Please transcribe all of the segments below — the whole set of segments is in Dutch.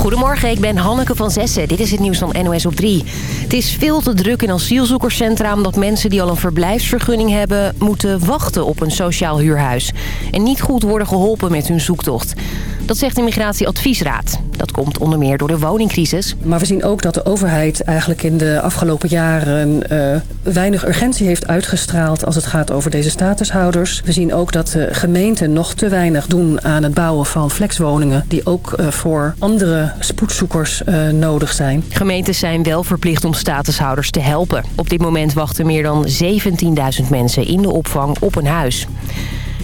Goedemorgen, ik ben Hanneke van Zessen. Dit is het nieuws van NOS op 3. Het is veel te druk in asielzoekerscentra... omdat mensen die al een verblijfsvergunning hebben... moeten wachten op een sociaal huurhuis. En niet goed worden geholpen met hun zoektocht. Dat zegt de Migratieadviesraad. Dat komt onder meer door de woningcrisis. Maar we zien ook dat de overheid eigenlijk in de afgelopen jaren... Uh, weinig urgentie heeft uitgestraald als het gaat over deze statushouders. We zien ook dat de gemeenten nog te weinig doen aan het bouwen van flexwoningen... die ook uh, voor andere spoedzoekers uh, nodig zijn. Gemeentes zijn wel verplicht om statushouders te helpen. Op dit moment wachten meer dan 17.000 mensen in de opvang op een huis.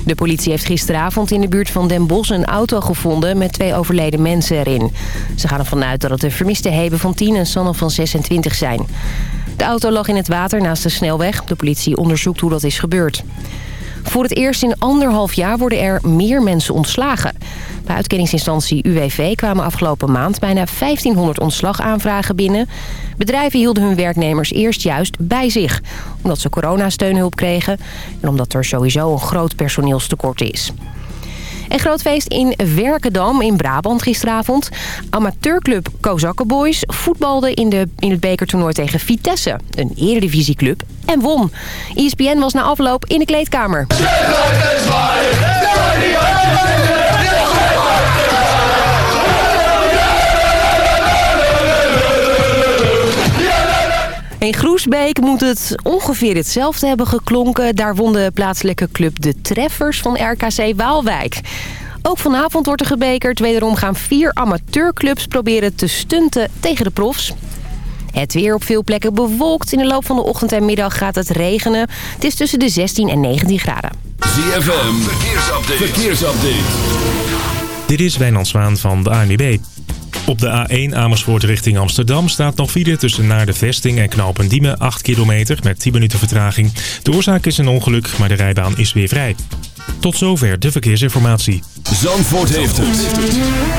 De politie heeft gisteravond in de buurt van Den Bosch een auto gevonden met twee overleden mensen erin. Ze gaan ervan uit dat het de vermiste Heben van 10 en Sanne van 26 zijn. De auto lag in het water naast de snelweg. De politie onderzoekt hoe dat is gebeurd. Voor het eerst in anderhalf jaar worden er meer mensen ontslagen. Bij uitkenningsinstantie UWV kwamen afgelopen maand bijna 1500 ontslagaanvragen binnen. Bedrijven hielden hun werknemers eerst juist bij zich. Omdat ze coronasteunhulp kregen en omdat er sowieso een groot personeelstekort is. En groot feest in Werkendam in Brabant gisteravond. Amateurclub Kozakkenboys voetbalde in, de, in het bekertoernooi tegen Vitesse. Een eredivisieclub. En won. ESPN was na afloop in de kleedkamer. In Groesbeek moet het ongeveer hetzelfde hebben geklonken. Daar won de plaatselijke club de Treffers van RKC Waalwijk. Ook vanavond wordt er gebekerd. Wederom gaan vier amateurclubs proberen te stunten tegen de profs. Het weer op veel plekken bewolkt. In de loop van de ochtend en middag gaat het regenen. Het is tussen de 16 en 19 graden. ZFM, verkeersupdate. verkeersupdate. Dit is Wijnand Zwaan van de ANWB. Op de A1 Amersfoort richting Amsterdam staat nog file tussen naar de vesting en Knopendiemen 8 kilometer met 10 minuten vertraging. De oorzaak is een ongeluk, maar de rijbaan is weer vrij. Tot zover de verkeersinformatie. Zandvoort heeft het.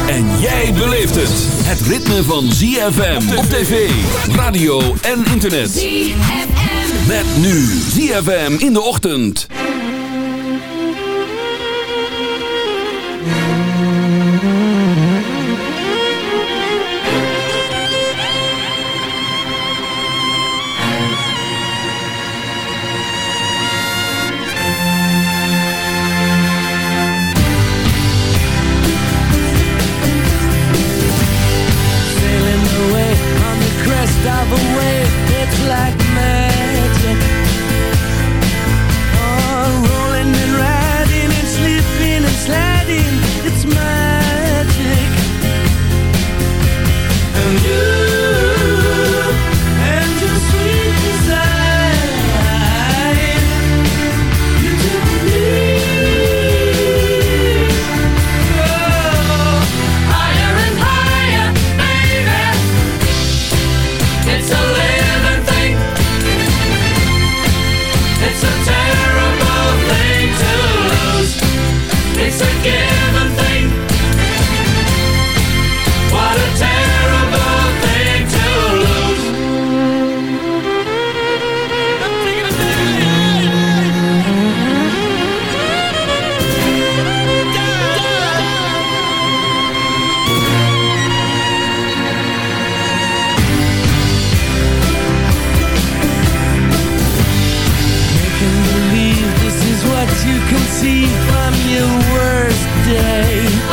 En jij beleeft het. Het ritme van ZFM op tv, radio en internet. ZFM. Met nu ZFM in de ochtend. you can see from your worst day.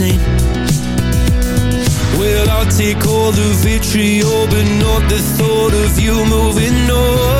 same Well, I'll take all the vitriol But not the thought of you moving on.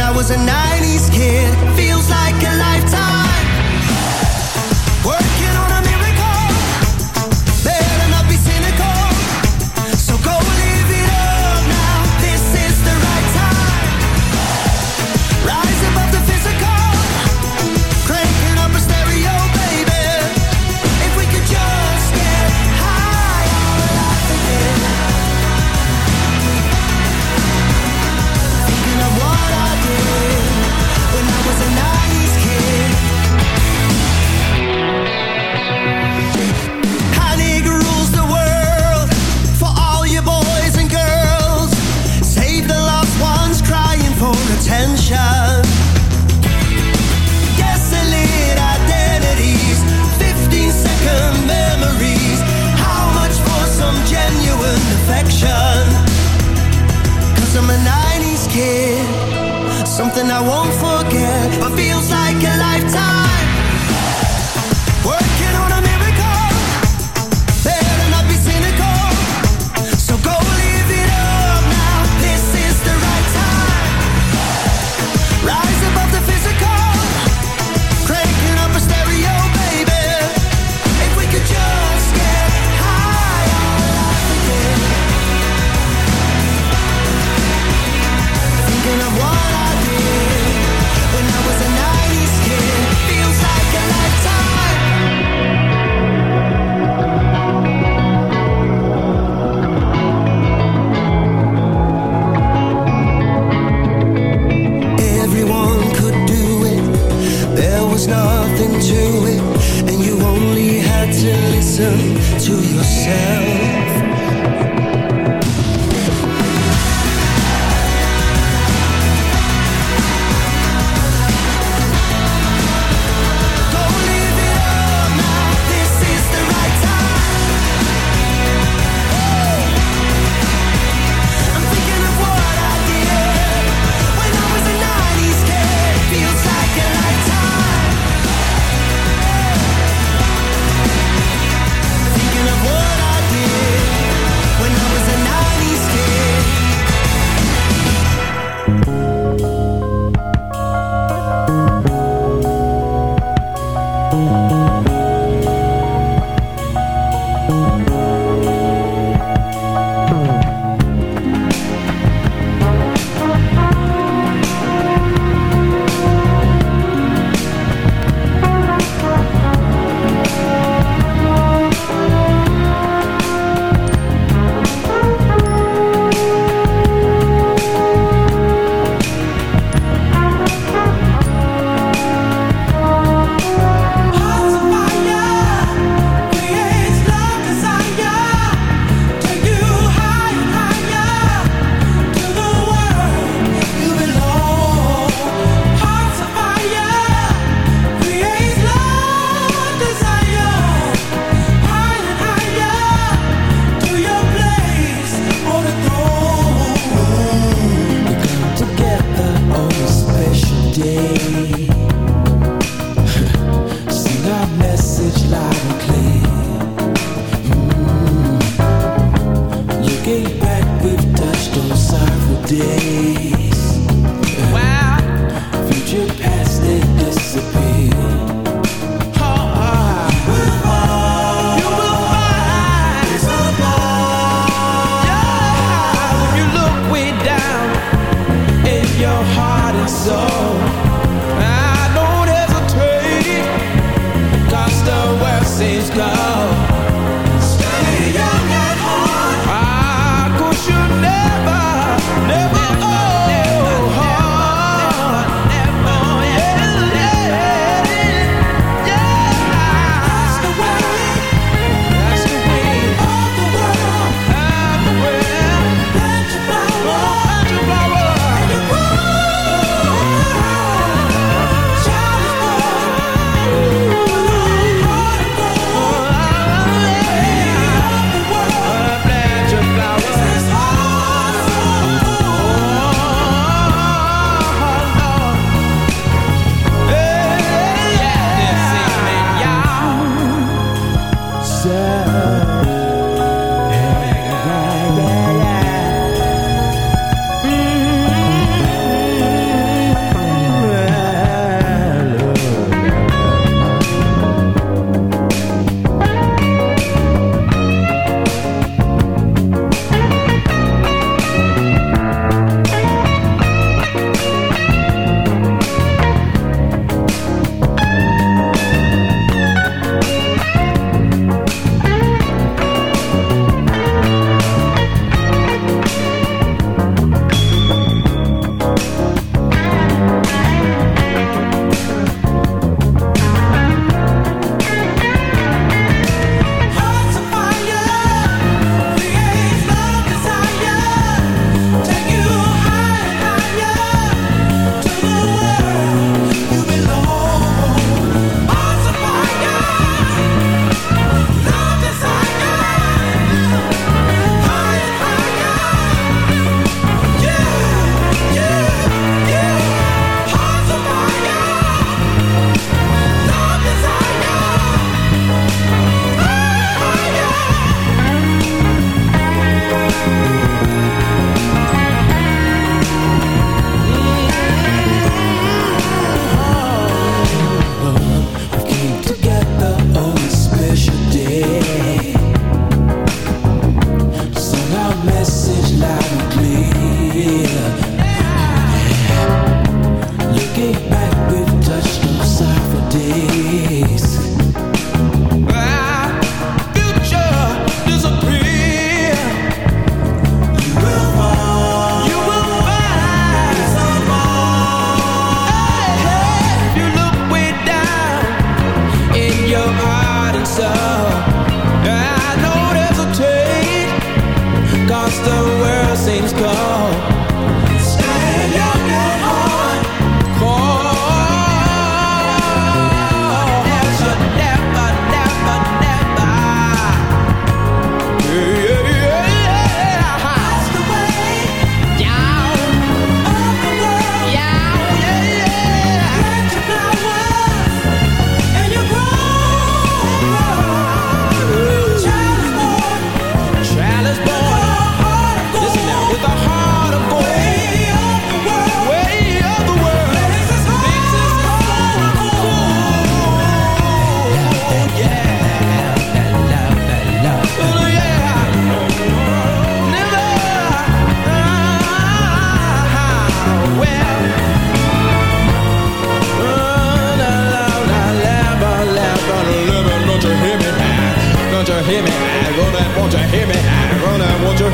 I was a 90s kid. Feels like a life. something I won't so I don't a Cause the Ik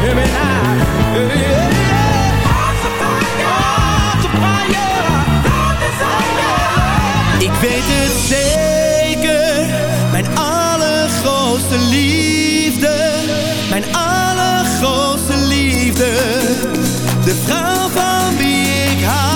weet het zeker, mijn allergrootste liefde, mijn allergrootste liefde, de vrouw van wie ik hou.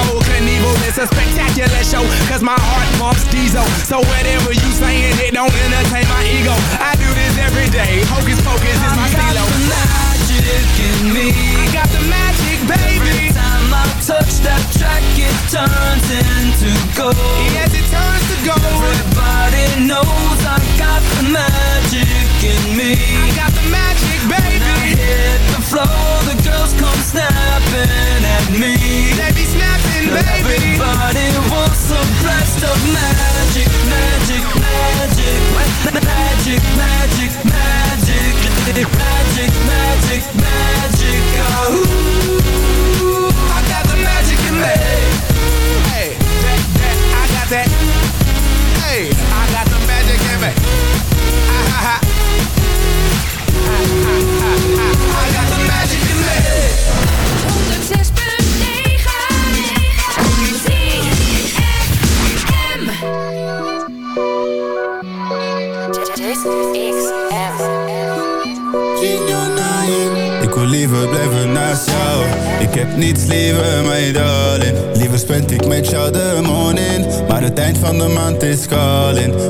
Evo Knievel. It's a spectacular show, cause my heart pumps diesel. So whatever you saying, it don't entertain my ego. I do this every day. Hocus pocus is my stilo. magic in me. I got the magic, baby. Every time I touch that track, it turns into gold. Yes, it turns to gold. Everybody knows I got the magic in me. I got the magic, baby. When I hit the floor, the girls come snapping at me. They be snapping, baby. Everybody wants a blast of magic, magic, magic, magic, magic, magic, magic, magic, magic. Oh, I got the magic in me. Hey, van de maand is calling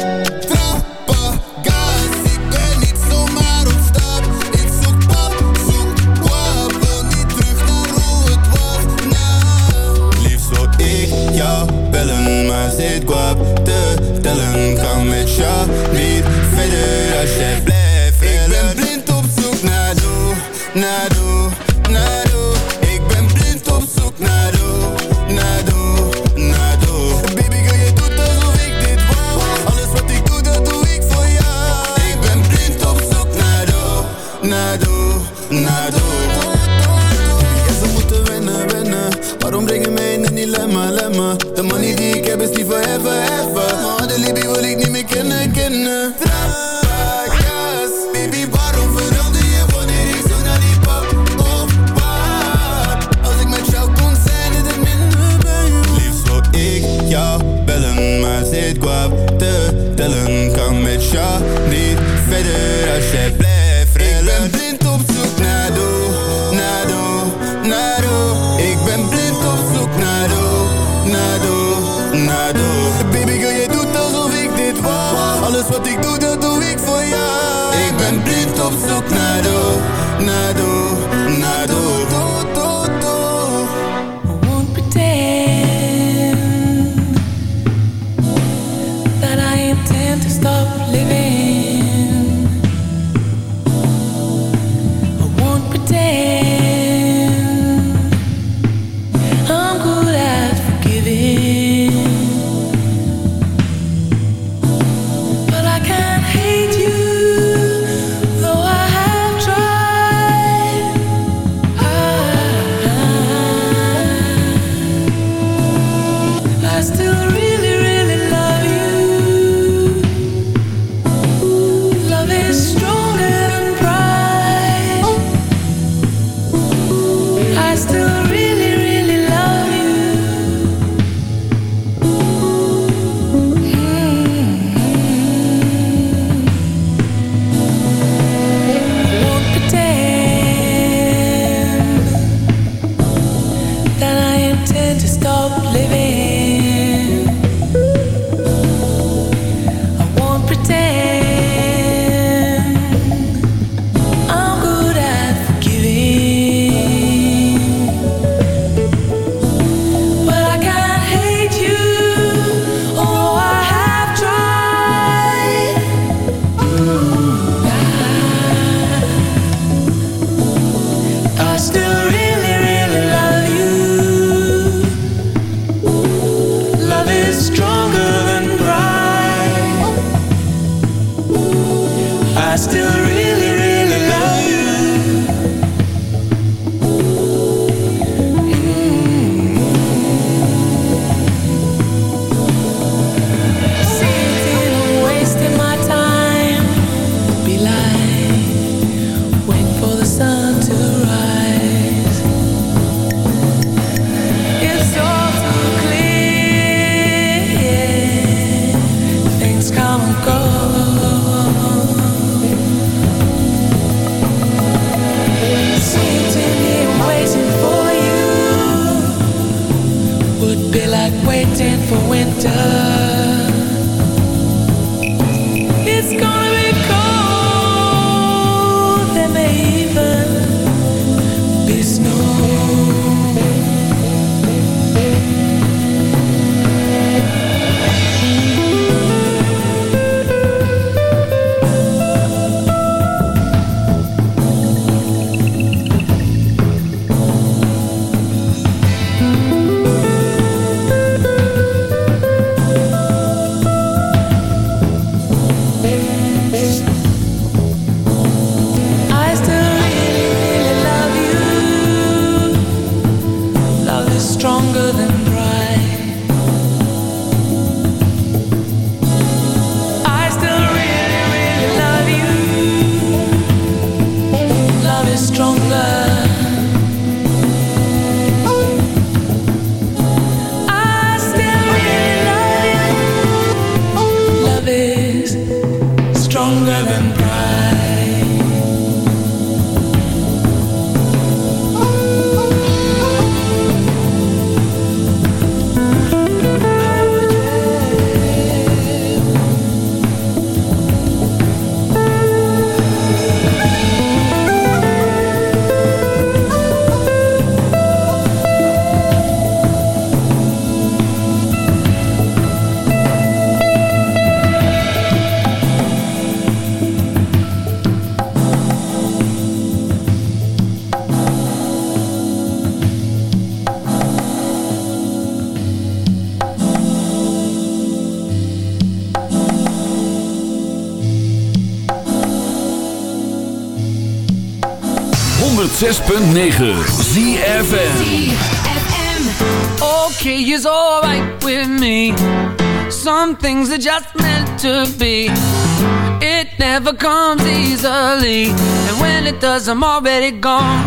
106.9 ZFM. Okay, it's alright with me. Some things are just meant to be. It never comes easily. And when it does, I'm already gone.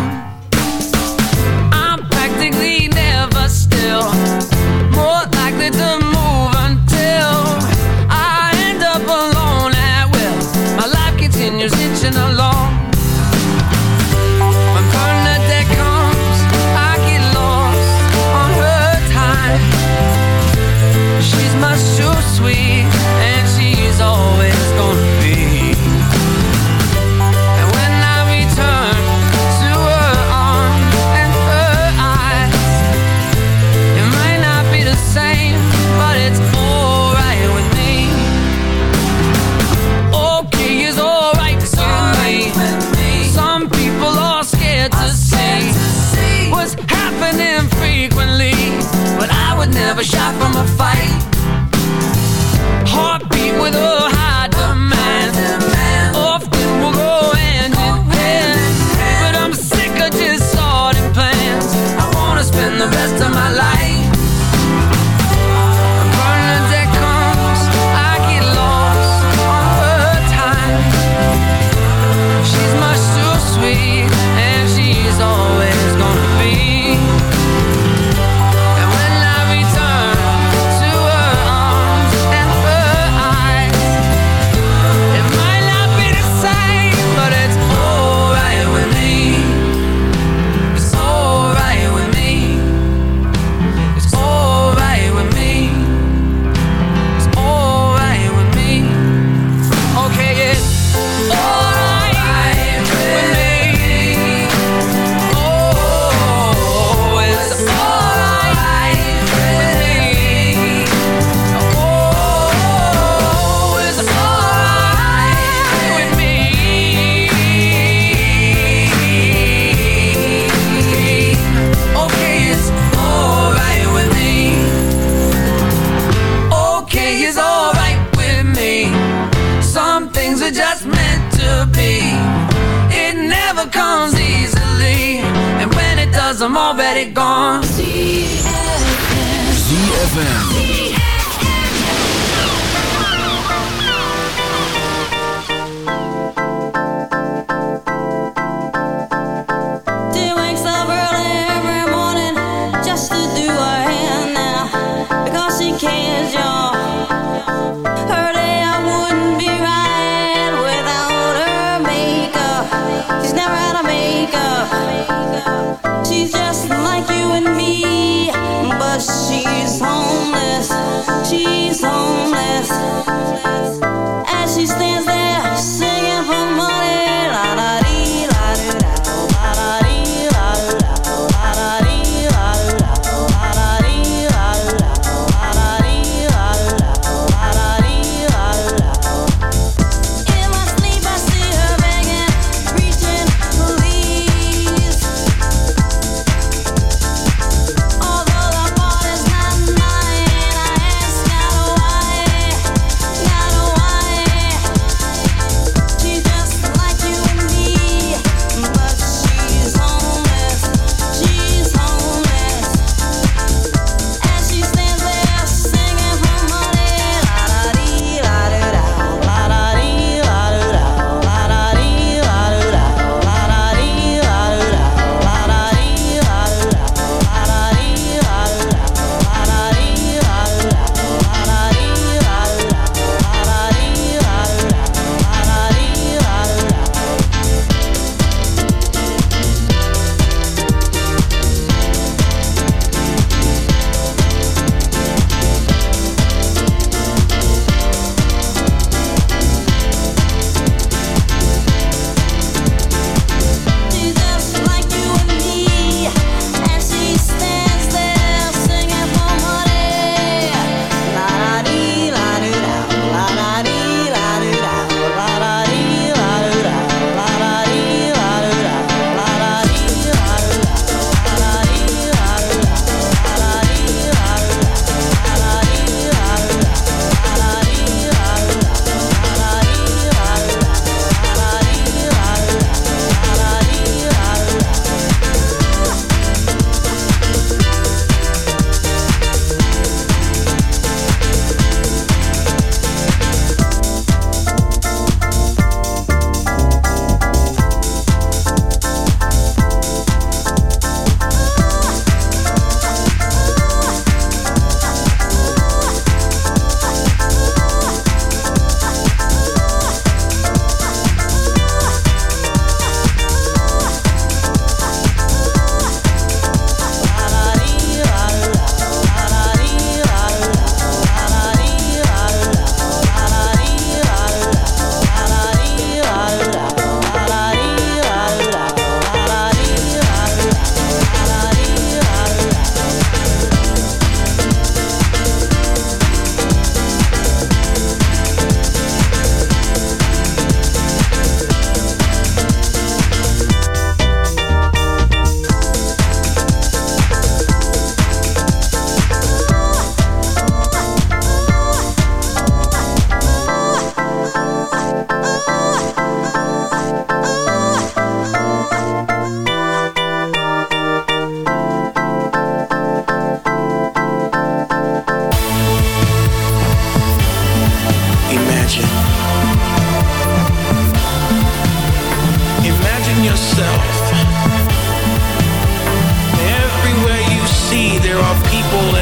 Peterson.